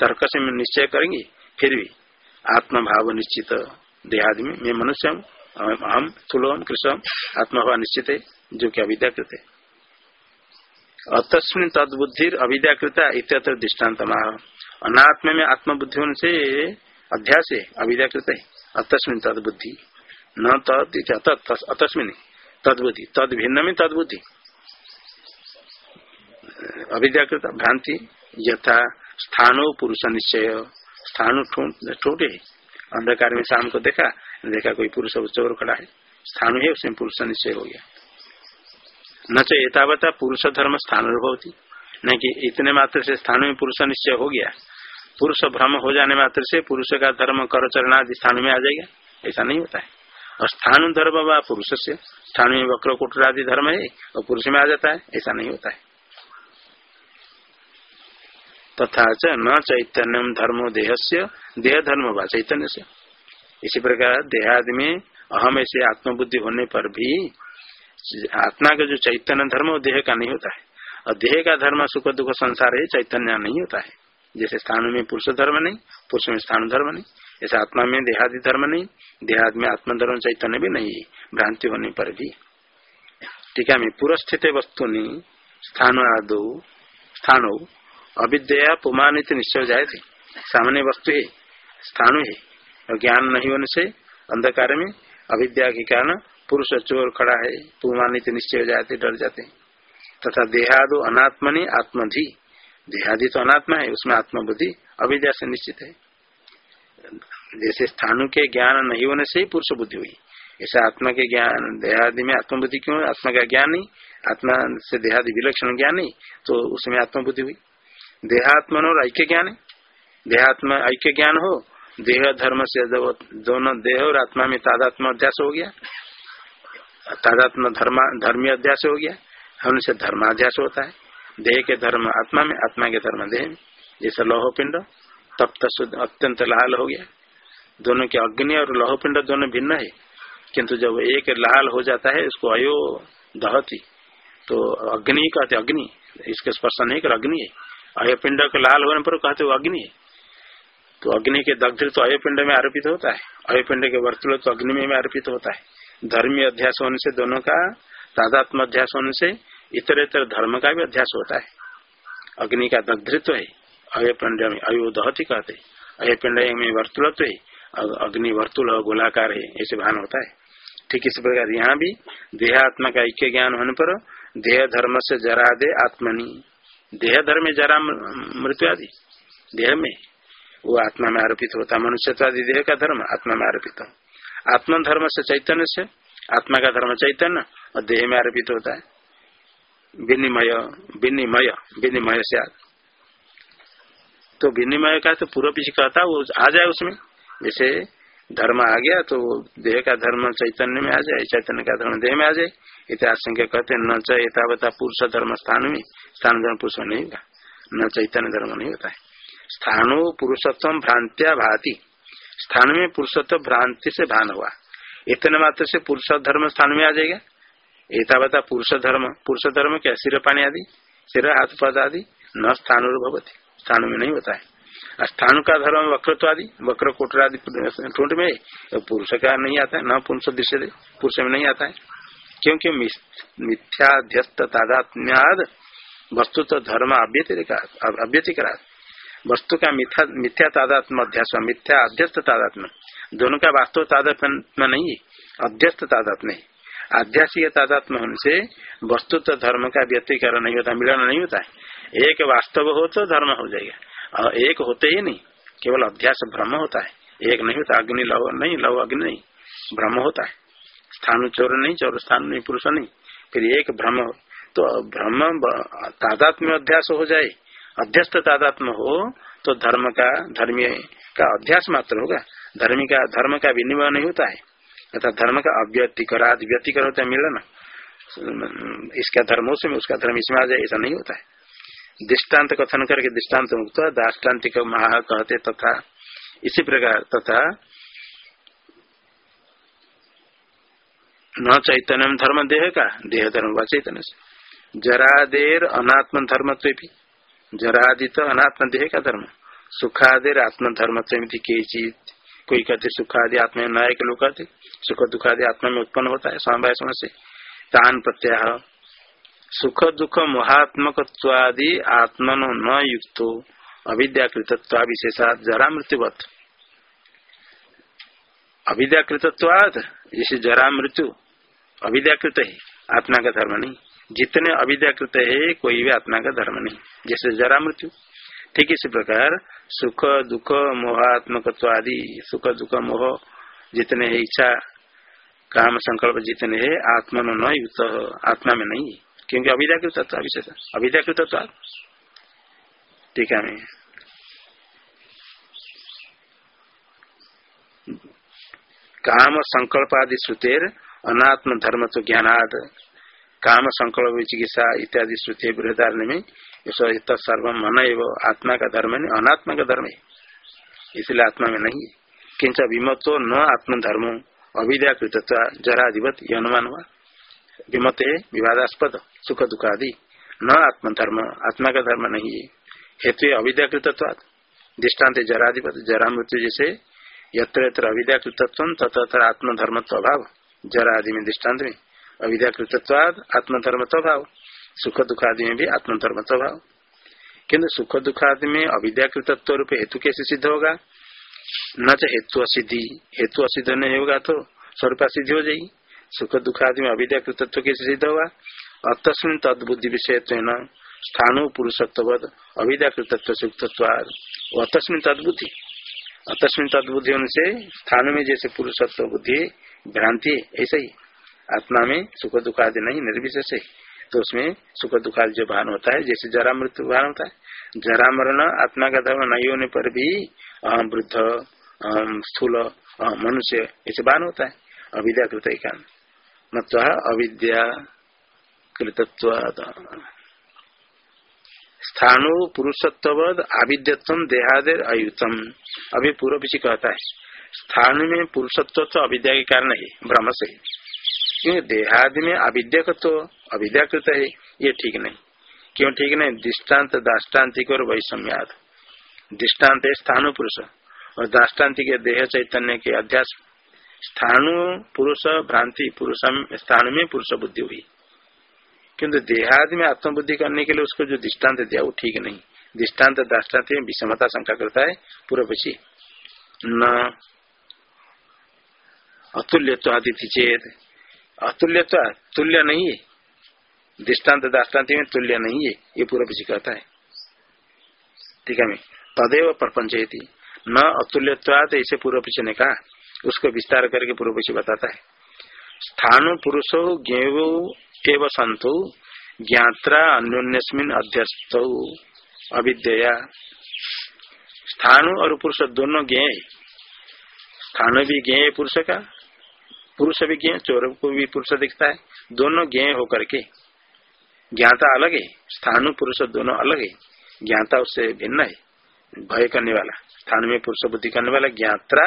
तर्क से निश्चय करेंगे, फिर भी। आत्म भाव निश्चित, देहादि में, मैं मनुष्य हूँ हम थुलो कृष्ण आत्मभाव निश्चित है। जो कि अविद्याकृत है। अतस्मिन तदबुद्धि अविद्याकृता इत्यत्र दृष्टांत अनात्म में आत्मबुद्धि होने से अध्यास है अविद्याकृत है। अतस्मिन तदबुद्धि। न तद अतस्मिन तदबुद्धि। तद भिन्न में तदबुद्धि। अविद्याकृत भ्रांति यथा स्थानो पुरुष निश्चय। स्थानु छोटे अंधकार में शाम को देखा। देखा कोई पुरुष चोर खड़ा है। स्थानु है, उसमें पुरुष निश्चय हो गया। न तो एतावता पुरुष धर्म स्थान होती नहीं कि इतने मात्र से स्थान में पुरुष निश्चय हो गया। पुरुष भ्रम हो जाने मात्र से पुरुष का धर्म, कर, चरण आदि स्थान में आ जाएगा। ऐसा नहीं होता है। और स्थान धर्म व पुरुष से। स्थान में वक्र, कुटर आदि धर्म है, और पुरुष में आ जाता है। ऐसा नहीं होता है। तथा च न चैतन्य धर्मो देह से देह धर्म व चैतन्य से इसी प्रकार देहादि में अहम ऐसे आत्मबुद्धि होने पर भी आत्मा का जो चैतन्य धर्म वो देह का नहीं होता है। और देह का धर्म, सुख दुख, संसार है चैतन्य नहीं होता है। जैसे स्थान में पुरुष धर्म नहीं, पुरुष में स्थान धर्म नहीं ऐसे आत्मा में देहादि धर्म नहीं, देहादि में आत्मधर्म चैतन्य भी नहीं है भ्रांति होने पर भी। टीका में पुरस्थित वस्तु स्थान आदो, स्थान, अविद्या पुमानित निश्चय जाए थे सामने वस्तु है, स्थान है, और ज्ञान नहीं होने से, अंधकार में अविद्या के कारण पुरुष चोर खड़ा है पुमानित निश्चय हो जाते, डर जाते। तथा देहादो अनात्मनि आत्मधि। देहादि तो अनात्मा है, उसमें आत्मबुद्धि अविद्या से निश्चित है। जैसे स्थानु के ज्ञान नहीं होने से ही पुरुष बुद्धि हुई। ऐसा आत्मा के ज्ञान, देहादि में आत्मबुद्धि क्यों आत्मा का ज्ञान नहीं। आत्मा से देहादि विलक्षण ज्ञान नहीं तो उसमें आत्मबुद्धि हुई। देहात्मन और ऐक्य ज्ञान है। देहात्मा ऐक्य ज्ञान हो, देह, धर्म से दोनों देह और आत्मा में तादात्म अध्यास हो गया। तादात्म धर्मा, धर्मी अध्यास हो गया। उनसे धर्माध्यास होता है। देह के धर्म आत्मा में, आत्मा के धर्म देह में। जैसे लोह पिंड तप्त शुद्ध, अत्यंत लाल हो गया। दोनों के अग्नि और लोह पिंड दोनों भिन्न है। किंतु जब एक लाल हो जाता है उसको अयो दहती। तो अग्नि कहते अग्नि। इसके स्पर्श नहीं कर अग्नि है। अयो पिंड के लाल होने पर कहते वो अग्नि है। तो अग्नि के दग्ध तो अयो पिंड में आरोपित होता है। अयो पिंड के वर्तुल तो अग्नि में आरोपित होता है। धर्मी अध्यास होने से दोनों का तादात्म अध्यास होने से इतर इतर धर्म का भी अध्यास होता है। अग्नि का दग्धृत्व है अयपिंड में अयो दहती कहते अयपिंड में वर्तुलत्व है अग्नि, वर्तुल गोलाकार है, ऐसे भान होता है। ठीक इस प्रकार यहाँ भी देहात्मा का ऐक्य ज्ञान होने पर देह धर्म से जरा दे आत्मनि। देह धर्म में जरा मृत्यु आदि देह में वो आत्मा में आरोपित होता है, मनुष्यत्वादि देह का धर्म आत्मा में आरोपित हो। आत्म धर्म से चैतन्य से आत्मा का धर्म चैतन्य, और देह में आरोपित होता है। विनिमय विनिमय विनिमय से तो विनिमय का तो पूर्व पीछे कहता वो आ जाए उसमें। जैसे धर्म आ गया तो देह का धर्म चैतन्य में आ जाए, चैतन्य का धर्म देह में आ जाए। इतिहास संख्या कहते न चेतावता पुरुष धर्म स्थान में स्थान धर्म पुरुष नहीं होगा। न चैतन्य धर्म नहीं होता है। स्थानो पुरुषोत्तम भ्रांत्या भाती। स्थान में पुरुषत्व भ्रांति से भान हुआ। इतने मात्र से पुरुष धर्म स्थान में आ जाएगा। एतावता पुरुष धर्म पुरुष धर्म क्या? सिर पानी आदि, सिर, हाथ, पद आदि, न स्थान भवती स्थान में नहीं होता है स्थान का धर्म वक्रत्व आदि वक्र कोटर आदि ठूंठ में पुरुष का नहीं आता है, न पुरुष दृश्य पुरुष में नहीं आता है। क्योंकि मिथ्याध्यस्त तादात्म्याद वस्तु तो धर्म अभ्यतिकरा वस्तु का मिथ्या मिथ्या तादात्म अध्यास मिथ्या अध्यस्त तादात्म दोनों का वास्तव तादात्म नहीं है अध्यस्त तादात्म नहीं। आध्यासिक तादात्म होने से वस्तु तो धर्म का व्यक्तिकरण नहीं होता, मिलन नहीं होता। है एक वास्तव हो तो धर्म हो जाएगा। और एक होते ही नहीं, केवल अध्यास भ्रम होता है। एक नहीं होता, अग्नि लव नहीं, लव अग्नि नहीं भ्रम होता है। स्थान चोर नहीं, चोर स्थान नहीं, पुरुष नहीं। फिर एक भ्रम तो भ्रम तादात्म्य अध्यास हो जाए। अध्यस्त तादात्म हो तो धर्म का धर्मी का अध्यास मात्र होगा। धर्मी का, धर्म का विनिमय नहीं होता है। अर्थात धर्म का अव्यतिकर व्यतिकर होता है मिलन। इसका धर्म उसमें, उसका धर्म इसमें आ जाए, ऐसा नहीं होता है। दृष्टांत कथन करके दृष्टांत मुक्त दाष्टान्तिक महा कहते तथा, इसी प्रकार तथा, न चैतन्य धर्म देह का, देह धर्म व चैतन्य जरादेर अनात्म धर्म जरादित अनात्म देह का धर्म। सुखादेर आत्म धर्म के चीज़ कोई कहते सुखादि आत्मा नायक लोग कहते, सुख दुखादि आत्मा में उत्पन्न होता है समवाय से तान प्रत्याह सुख दुख मोहात्मकवादि आत्मनो न युक्त। अविद्याकृतत्वा विशेषात जरा मृत्युवत अविद्याकृतत्वाद जैसे जरा मृत्यु अविद्याकृत है। आत्मा का धर्म नहीं। जितने अविद्याकृत है, कोई भी आत्मा का धर्म नहीं। जैसे जरा मृत्यु। ठीक इसी प्रकार, सुख, दुख मोहात्मक आदि, सुख, दुख, मोह, जितने है, इच्छा, काम, संकल्प जितने है, आत्मा में न आत्मा में नहीं। क्योंकि अविद्याकृत विशेष अविद्याकृत ठीक है काम, संकल्प आदि श्रुतेर, अनात्म धर्म तो ज्ञानाद। काम, संकल्प चिकित्सा इत्यादि श्रुति बृहदारण्य में सर्व मन एवं आत्मा का धर्म नहीं अनात्मा का धर्म है। इसलिए आत्मा में नहीं किंच विमत न आत्म धर्म अविद्याकृत जराधिपत यह अनुमान हुआ विमत है विवादास्पद सुख दुख आदि न आत्म धर्म आत्मा का धर्म नहीं है। हेतु अविद्याकृत दृष्टांत जराधिपत जरा मृत्यु जैसे। यत्र यत्र अविद्याकृतत्व, तत्र आत्मधर्मत्व अभाव। जरा आदि में दृष्टांत में। अविद्याकृतत्वाद आत्मधर्म भाव सुख दुखादि में भी आत्मधर्म भाव किन्तु सुख दुखादि में अविद्याकृतत्व रूप हेतु कैसे सिद्ध होगा? न तो हेतु असिद्धि हेतु असिद्ध नहीं होगा तो स्वरूप सिद्धि हो जाएगी सुख दुखादि में अविद्याकृतत्व कैसे सिद्ध होगा? अतस्मिन तदबुद्धि विषय स्थानु पुरुषत्वद अविद्याकृतत्व से उक्तत्वाद अतस्मिन तदबुद्धि। अतस्मिन तदबुद्धि से स्थान में जैसे पुरुषत्व बुद्धि भ्रांति ऐसा ही। आत्मा में सुख दुख आदि नहीं, निर्विशेष है। तो उसमें सुख दुख आदि जो भान होता है, जैसे जरा मृत्यु भान होता है, जरा मरण आत्मा का धर्म नहीं होने पर भी अहम वृद्ध अहम स्थूल मनुष्य, ऐसे भान होता है। अविद्या कृत मत अविद्या कृतत्व स्थानु पुरुषत्वद आविद्यत्व देहादेर अयुतम। अभी पूर्व पीछे कहता है, स्थान में पुरुषत्व तो अविद्या के कारण है, ब्रह्म से। क्यों देहादि में अविद्या तो अविद्याकृत है ये ठीक नहीं। क्यों ठीक नहीं? दृष्टांत दाष्टान्तिक और वैषम्याद। दृष्टांत है स्थानु पुरुष, और दाष्टान्तिक देह चैतन्य के अध्यास। स्थानु पुरुष, भ्रांति पुरुष स्थान में पुरुष बुद्धि हुई। किंतु देहादि में आत्मबुद्धि करने के लिए उसको जो दृष्टांत दिया, वो ठीक नहीं। दृष्टांत, दाष्टान्त में विषमता शंका करता है, पूर्व पक्षी। न अतुल्य तो आदित्य चेत अतुल्य तो तुल्य नहीं है। दृष्टांत दाष्टान्त में तुल्य नहीं है। ये पूर्व पीछे कहता है। ठीक है तदेव प्रपंच न अतुल्यवाद ऐसे पूर्व पीछे ने कहा। उसको विस्तार करके पूर्व पीछे बताता है। स्थानु पुरुषो ज्ञो एवं संतो ज्ञात्रा अन्योन्यस्मिन अध्यस्त। अविद्या स्थानु और पुरुष दोनों ज्ञ स्थानु भी ज्ञ पुरुष का पुरुष भी ज्ञ चोर को भी पुरुष दिखता है। दोनों ज्ञ होकर के। ज्ञाता अलग है, स्थानु पुरुष दोनों अलग है। ज्ञाता उससे भिन्न है, भय करने वाला। स्थान में पुरुष बुद्धि करने वाला ज्ञात्रा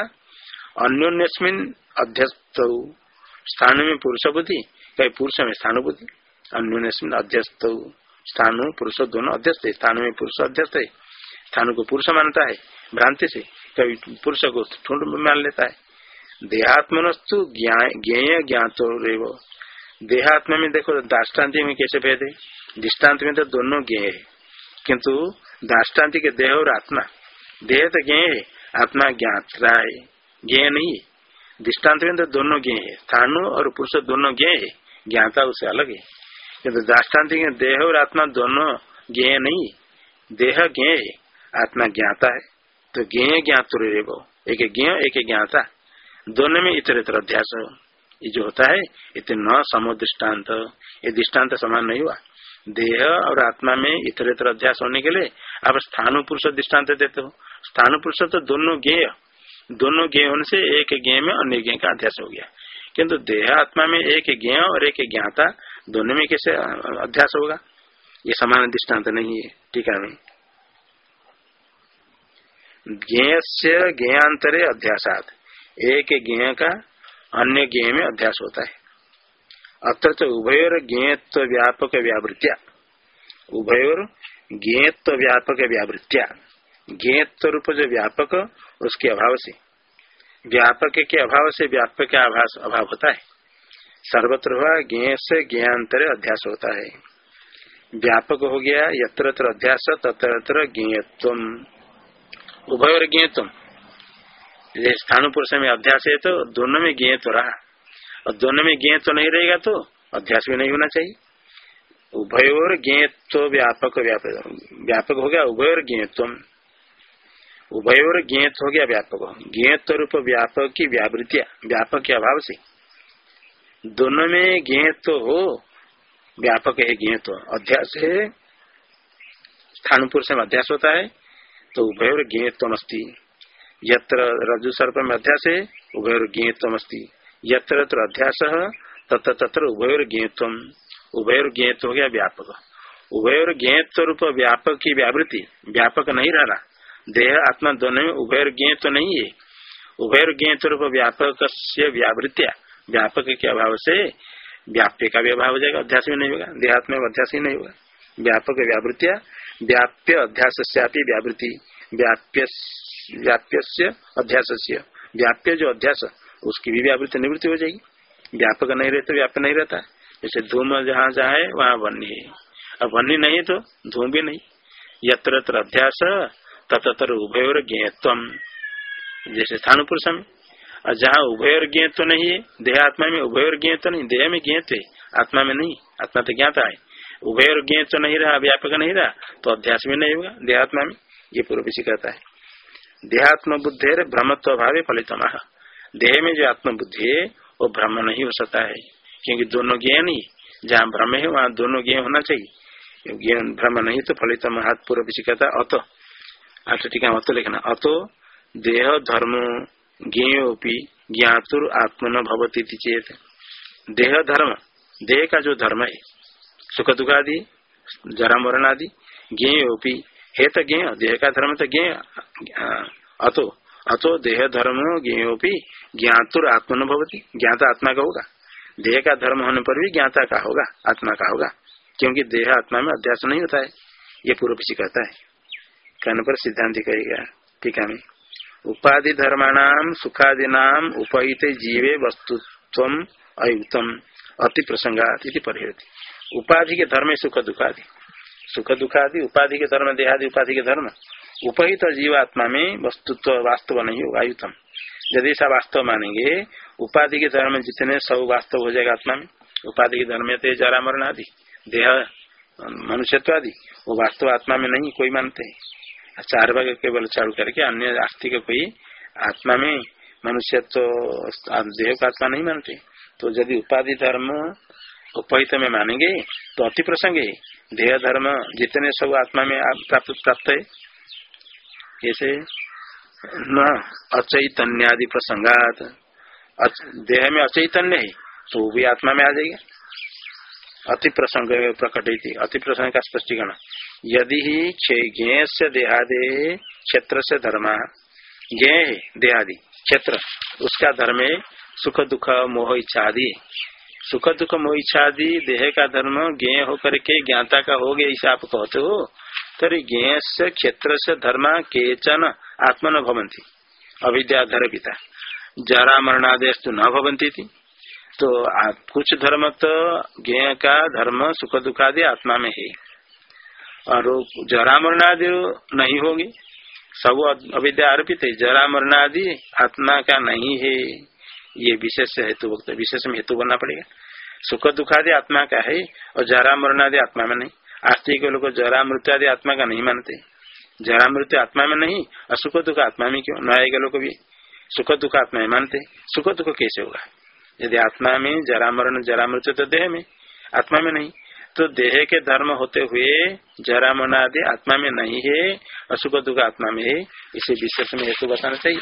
अन्योन्यस्मिन अध्यस्त स्थान में पुरुष बुद्धि कई पुरुष में स्थानु बुद्धि। अन्योन्यस्मिन अध्यस्त स्थानु, पुरुष दोनों अध्यस्त है। स्थान में पुरुष अध्यस्त है। स्थान को पुरुष मानता है, भ्रांति से। कभी पुरुष को में मान लेता है। देहात्मनस्तु ज्ञेय ज्ञातो रेव देहात्म में देखो दाष्टान्ति में कैसे भेद है? दृष्टांत में तो दोनों ज्ञेय है। किंतु दाष्टान्ति के देह और आत्मा। देह तो ज्ञेय है, आत्मा ज्ञात्रा है ज्ञेय नहीं दृष्टांत में तो दोनों ज्ञेय है। स्थानु और पुरुष दोनों ज्ञेय है। ज्ञाता उससे अलग है। किन्तु दाष्टान्ति के देह और आत्मा दोनों ज्ञेय नहीं देह ज्ञेय आत्मा ज्ञाता है। तो ज्ञेय ज्ञातुर एक ज्ञेय, एक ज्ञाता। दोनों में इतर इतर अध्यास ये जो होता है, इतने न समो दृष्टांत ये दृष्टांत समान नहीं हुआ। देह और आत्मा में इतर इतर अध्यास होने के लिए आप स्थानु पुरुष दृष्टांत देते हो। स्थानु पुरुष तो दोनों गेय दोनों गेय होने से एक गेय में अन्य गेय का अध्यास हो गया। किंतु देह आत्मा में एक ज्ञ और एक ज्ञाता दोनों में कैसे अध्यास होगा? ये समान दृष्टांत नहीं है टीका में ज्ञेय से ज्ञातरे अध्यासात। एक ज्ञ का अन्य ज्ञ में अध्यास होता है। अत्र तो उभयोर ज्ञेत्व व्यापक व्यावृत्या। उभयोर ज्ञेत्व व्यापक व्यावृत्या। ज्ञेत्व रूप जो व्यापक, उसके अभाव से। व्यापक के अभाव से व्यापक का अभाव होता है। सर्वत्र हुआ ज्ञ से ज्ञातर अध्यास होता है। व्यापक हो गया यत्र अध्यास तत्र ज्ञेत्व उभयोर ज्ञेत्व स्थानु पुरुष में अध्यास है तो दोनों में ज्ञेत्व रहा। और दोनों में ज्ञ तो नहीं रहेगा तो अध्यास भी नहीं होना चाहिए। उभय उभयोर तो व्यापक व्यापक हो गया, उभय और उभयोर ज्ञत्व उभयोर ज्ञत हो गया व्यापक। ज्ञत्व रूप व्यापक की व्यावृत्तिया व्यापक के अभाव से। दोनों में ज्ञत्व हो, व्यापक है ज्ञत्व अध्यास है, स्थान पुरुष में अध्यास होता है तो उभयोर ज्ञत्व अस्ती यत्र रजु सर्प में अध्यास है उभयोर ज्ञत्व अस्ती यत्र अध्यास, तत्र तत्र उभयोर ज्ञत्व उभयोर ज्ञत्व हो गया व्यापक। उभयोर ज्ञत्व रूप व्यापक की व्यावृत्ति, व्यापक नहीं रहा देह, आत्मा दोनों में उभयोर ज्ञत्व नहीं है। उभयोर ज्ञत्व रूप व्यापक से व्यावृत्तिया, व्यापक के अभाव से व्याप्य का भी अभाव हो जाएगा, अध्यास भी नहीं होगा। देहात्म अध्यास ही नहीं होगा। व्यापक व्यावृत्तिया, व्याप्य अध्यास व्यावृत्ति। व्याप्य व्याप्य से अध्यास व्याप्य जो अध्यास उसकी भी व्यावृत्ति निवृत्ति हो जाएगी। व्यापक नहीं रहते, व्याप्य नहीं रहता। जैसे धूम जहाँ जहाँ है, वहाँ बन्नी है। अब बन्नी नहीं तो धूम भी नहीं। यत्र अध्यास तत्र उभयोर ज्ञत्व जैसे स्थान पुरुष में। और जहाँ उभयोर ज्ञत्व नहीं है, देह आत्मा में उभयोर ज्ञत्व नहीं, देह में ज्ञत्व है, आत्मा में नहीं, आत्मा तो ज्ञाता है। उभयोर ज्ञत्व नहीं रहा, व्यापक नहीं रहा तो अध्यास में नहीं होगा, देहात्मा में। ये पूर्व कहता है। देहात्म बुद्धि भ्रमत्व भावे फलित देह में जो आत्मबुद्धि है, वो भ्रम नहीं हो सकता है। क्योंकि दोनों ज्ञ नहीं जहाँ भ्रम है, वहाँ दोनों ज्ञ होना चाहिए। ज्ञान भ्रम नहीं तो फलित हाथ पूर्व कहता अतो। अच्छा ठीक है अतो लिखना। अतो देह, धर्म ज्ञोपी ज्ञातुर आत्मन भवती चेत। देह, धर्म। देह का जो धर्म है, सुख दुख आदि जरा मरण आदि ज्ञोपी है तो ज्ञ देह का धर्म तो ज्ञ अतो अतो देह धर्म ज्ञोपी ज्ञातुर आत्मन भवती ज्ञाता आत्मा का होगा। देह का धर्म होने पर भी ज्ञाता का होगा, आत्मा का होगा, क्योंकि देह आत्मा में अध्यास नहीं होता है, ये पूर्व पीछे कहता है। कहने पर सिद्धांत कहेगा, ठीक है उपाधि धर्माणाम सुखादि नाम उपहित जीवे वस्तुत्व अयुक्तम अति प्रसंगात परिहती। उपाधि के धर्म सुख दुखादि। सुख दुख आदि उपाधि के धर्म, देहादि, उपाधि के धर्म, उपहित तो जीवात्मा में वस्तुत्व, वास्तव नहीं होगा, आयुतम। यदि ऐसा वास्तव मानेंगे, उपाधि के धर्म जितने सब वास्तव हो जाएगा आत्मा में, उपाधि के धर्म थे जरा मरण आदि देह मनुष्यत्व आदि वो वास्तव आत्मा में नहीं, कोई मानते है। चार भाग केवल चालू करके अन्य आस्तिक कोई आत्मा में मनुष्यत्व, देह का आत्मा नहीं मानते। तो यदि उपाधि धर्म उपहित में मानेंगे तो अति प्रसंग है। देह धर्म जितने सब आत्मा में प्राप्त प्राप्त है कैसे न अचैतन्यादि प्रसंगात देह में अचैतन्य है तो वो भी आत्मा में आ जाएगा। अति प्रसंग प्रकट अति प्रसंग का स्पष्टीकरण। यदि ही देहादे क्षेत्र से धर्म ज्ञ देहादि, क्षेत्र, उसका धर्म सुख, दुख, मोह, इच्छा आदि सुख दुख मोह इच्छा आदि देह का धर्म ज्ञ होकर के ज्ञाता का हो गया, इसे आप कहते हो, तरी ज्ञेय से क्षेत्र से धर्म केचन आत्मन भवंती अविद्याधर पिता जरा मरणादेश तो न भवंती थी तो कुछ धर्म तो ज्ञ का धर्म सुख दुखादि आत्मा में है। और जरा मरणादि नहीं होगी। सब अविद्या आरोपित है जरा मरणादि आत्मा का नहीं है। ये विशेष हेतु विशेष में हेतु बनना पड़ेगा। सुख दुखादि आत्मा का है और जरा मरणादि आत्मा में नहीं। आस्तिक लोग जरा मृत्यु आदि आत्मा का नहीं मानते। जरा मृत्यु आत्मा में नहीं और सुख दुख आत्मा में क्यों? न्यायिक लोग भी सुख दुख आत्मा में मानते। सुख दुख कैसे होगा? यदि आत्मा में जरा मरण, जरा मृत्यु तो देह में, आत्मा में नहीं। तो देह के धर्म होते हुए जरा मरण आदि आत्मा में नहीं है और सुख दुख आत्मा में है। इसे विशेष में हेतु बताना चाहिए।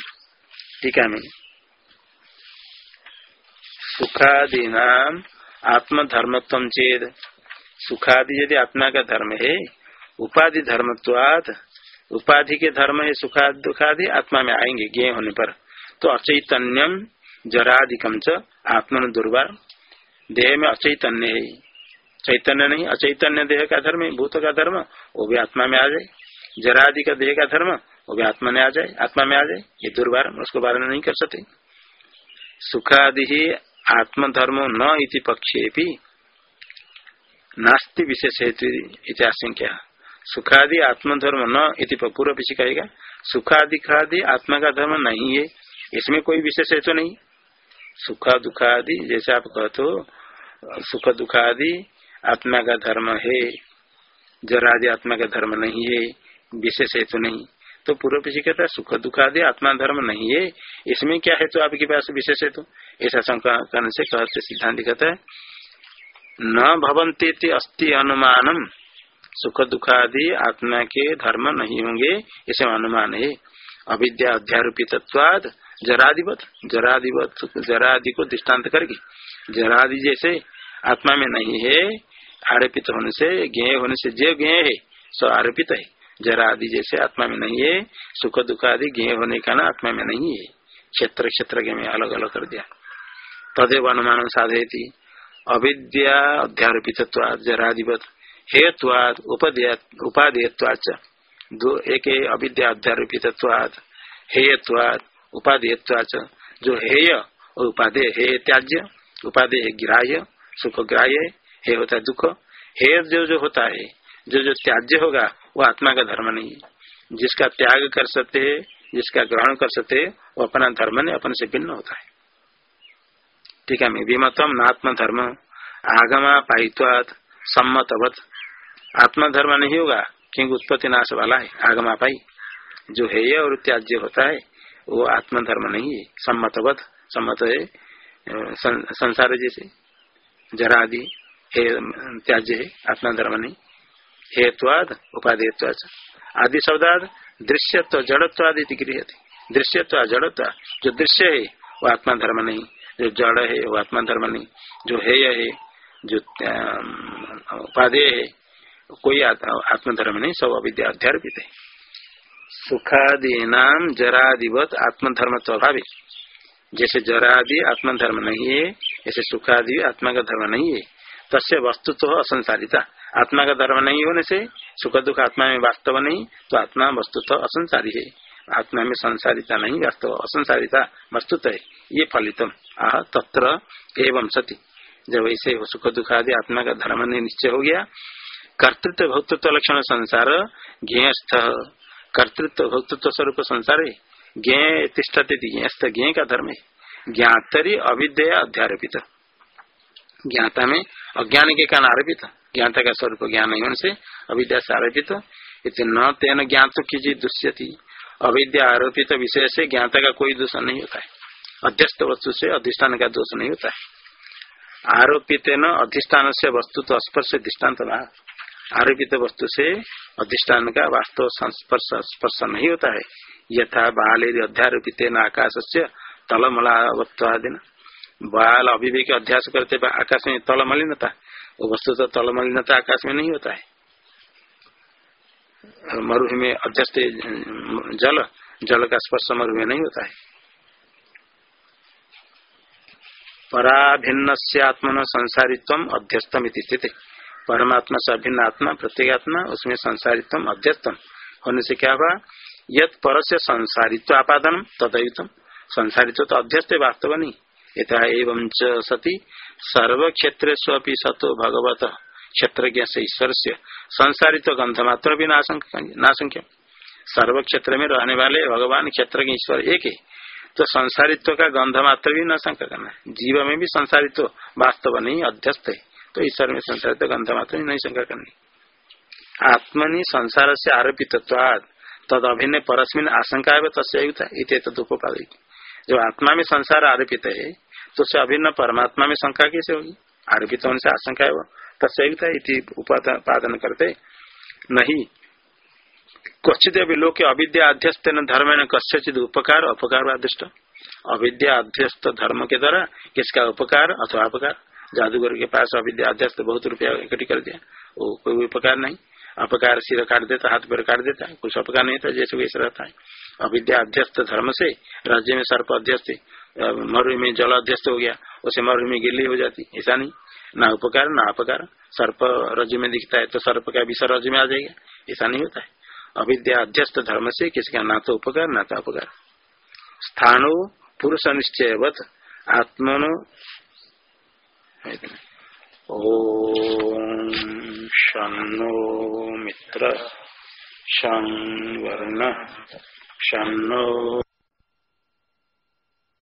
टीका में सुखादि नाम आत्म धर्मत्व चेद। सुखादि यदि आत्मा का धर्म है, उपाधि धर्मत्वाद उपाधि के धर्म है सुखा दुखादि आत्मा में आएँगे, ज्ञ होने पर। तो अचैतन्यम जराधिकम च आत्मन दुर्बार देह में अचैतन्य है। चैतन्य नहीं, अचैतन्य देह का धर्म है, भूत का धर्म, वो भी आत्मा में आ जाए। जरादि का देह का धर्म, वो भी आत्मा में आ जाए आत्मा में आ जाए, ये दुर्बार उसको बारण नहीं कर सकते। सुखादि ही आत्मधर्म न इति पक्षे भी नास्ति विशेष हेतु इतिहास सुखादि आत्मधर्म न इति पूर्व पीछे कहेगा सुखादि खादि आत्मा का धर्म नहीं है, इसमें कोई विशेष हेतु नहीं। सुख दुखादि जैसे आप कहते हो सुख दुखादि आत्मा का धर्म है, जरादि आत्मा का धर्म नहीं है, विशेष हेतु नहीं। तो पूर्व पीछे कहता है, सुख दुखादि आत्मा धर्म नहीं है। इसमें क्या हेतु तो आपके पास विशेष हेतु? ऐसा शंका करने से कहते सिद्धांत कहता है, न भवंती अस्थि अनुमानम। सुख दुखादि आत्मा के धर्म नहीं होंगे इसे अनुमान है। अविद्या अध्यारोपित जरादिवत। जरादिवत, जरादि को दृष्टांत करके। जरादि जैसे आत्मा में नहीं है, आरोपित होने से ज्ञ होने से जो ज्ञ है, सो आरोपित है। जरा आदि जैसे आत्मा में नहीं है, सुख दुख आदि ज्ञ होने का ना आत्मा में नहीं है। क्षेत्र क्षेत्र के में अलग अलग कर दिया। तदेव अनुमान साधे थी अविद्या अध्यारोपित जरादिवत, हेत्वाद उपाधेयत्वाच एक अविद्या अध्यारोपित हेयत्वाद उपाधेयत्वाच जो हेय और उपाधेय हे त्याज्य उपाधेय ग्राह्य सुख ग्राह्य हे होता है दुख। हे जो जो होता है, जो जो त्याज्य होगा वो आत्मा का धर्म नहीं है। जिसका त्याग कर सकते है, जिसका ग्रहण कर सकते है, वो अपना धर्म नहीं, अपन से भिन्न होता है। ठीक है, मैं विमतम नात्म धर्म आगमा पाइत्वाद सम्मतवत। आत्मा धर्म नहीं होगा, क्योंकि उत्पत्ति नाश वाला है, आगमा पाई जो है और त्याज्य होता है, वो आत्म धर्म नहीं है। सम्मतवत, सम्मत है संसार जैसे। जरा आदि त्याज्य है आत्मा धर्म नहीं। हेत्वाद उपाधेयत्वाद आदि शब्दाद, दृश्यत्व जड़त्व आदि गृह दृश्यत्व, जड़त्व, जो दृश्य है, वो आत्मा धर्म नहीं। जो जड़ है, वो आत्मा धर्म नहीं। जो हेय है, जो उपाधेय है, कोई आत्मधर्म नहीं, सब अविद्या अध्यारोपित है। सुखादि नाम जरादिवत आत्मधर्म स्वाभाविक जैसे जरादि आत्मधर्म नहीं है, ऐसे सुखादि आत्मा का धर्म नहीं है। तस्य वस्तु तो असंसारिता। आत्मा का धर्म नहीं होने से सुख दुख आत्मा में वास्तव नहीं तो आत्मा वस्तु तो असंसारी है। आत्मा में संसारिता नहीं, वास्तव असंसारिता वस्तु है। ये फलितम। आह, तत्र एवं सती। जब ऐसे सुख दुख आदि आत्मा का धर्म नहीं, निश्चय हो गया। कर्तृत्व भक्तृत्व लक्षण संसार, ज्ञेयस्थ। कर्तृत्व भक्तृत्व स्वरूप संसार है। ज्ञ तिष्ठते ज्ञेयस्थ ज्ञ का धर्म है। ज्ञातरी अविद्या अध्यारोपित ज्ञाता में अज्ञान के कारण आरोपित ज्ञाता का स्वरूप ज्ञान नहीं होने से अविद्या से आरोपित न तेन ज्ञान तो कीजिए दुष्यति। अविद्या आरोपित विषय से ज्ञाता का कोई दोष नहीं होता है। अध्यस्त वस्तु से अधिष्ठान का दोष नहीं होता है। आरोपित न अधिष्ठान से वस्तु तो स्पर्श दृष्टांत आरोपित वस्तु से अधिष्ठान का वास्तव संस्पर्श, स्पर्श नहीं होता है। यथा बाल अध्यारोपित न आकाश से तलमलावत्वादिन। बाल अभिवेक अध्यास करते आकाश में तल मलिनता वो वस्तु तो तल मलिनता आकाश में नहीं होता है। मरुभ में अध्यस्त, जल जल का स्पर्श मरुभ में नहीं होता है। पराभिन्न से आत्मन संसारित्व अध्यस्तम स्थित। परमात्मा से अभिन्न आत्मा प्रत्येगात्मा उसमें संसारित्व अध्यस्तम। होने से क्या हुआ? यद पर से संसारित्व आपादन तदयुतम संसारित्व तो अध्यस्त वास्तव नहीं। इत एवं सती सर्व क्षेत्र सतो भगवत क्षेत्र से ईश्वर से संसारित्व गंध मात्र भी नाशंक्य सर्व क्षेत्र में रहने वाले भगवान क्षेत्र ईश्वर एक। है तो संसारित्व का गंध मात्र भी न करना। जीव में भी संसारित्व वास्तव नहीं अध्यस्त। है तो ईश्वर में संसारित्व गंध मात्र भी नहीं शंका करनी। आत्मनि संसार से आरोपित तद अभिन्न परस्मिन आशंका है तस्ता इत तदुपादित जो आत्मा में संसार आरोपित है तो उससे अभिन्न परमात्मा में शंका कैसे होगी? आरोपित होने से आशंका है वो। तस्ता उपादन करते। नहीं। क्वचित लोग अविद्या अध्यस्त धर्म ने कस्यचित उपकार, अपकार आदिष्ट अविद्या अध्यस्त धर्म के द्वारा किसका उपकार अथवा अपकार? जादूगर के पास अविद्या अध्यस्त बहुत रुपया इकट्ठी कर दिया। वो कोई उपकार नहीं। अपकार सिर काट देता, हाथ पैर काट देता, कुछ अपकार नहीं था, जैसे वैसे रहता है। अविद्या अध्यस्त धर्म से राज्य में सर्प अध्यस्त मरु में जल अध्यस्त हो गया, उसे मरु में गिल्ली हो जाती, ऐसा नहीं। ना उपकार, ना अपकार। सर्प रज में दिखता है तो सर्प का विषय रज में आ जाएगा, ऐसा नहीं होता है। अविद्या अध्यस्त धर्म से किसी का ना तो उपकार, ना तो अपकार। स्थानो पुरुष निश्चय आत्मनो। ओम शो मित्र, शो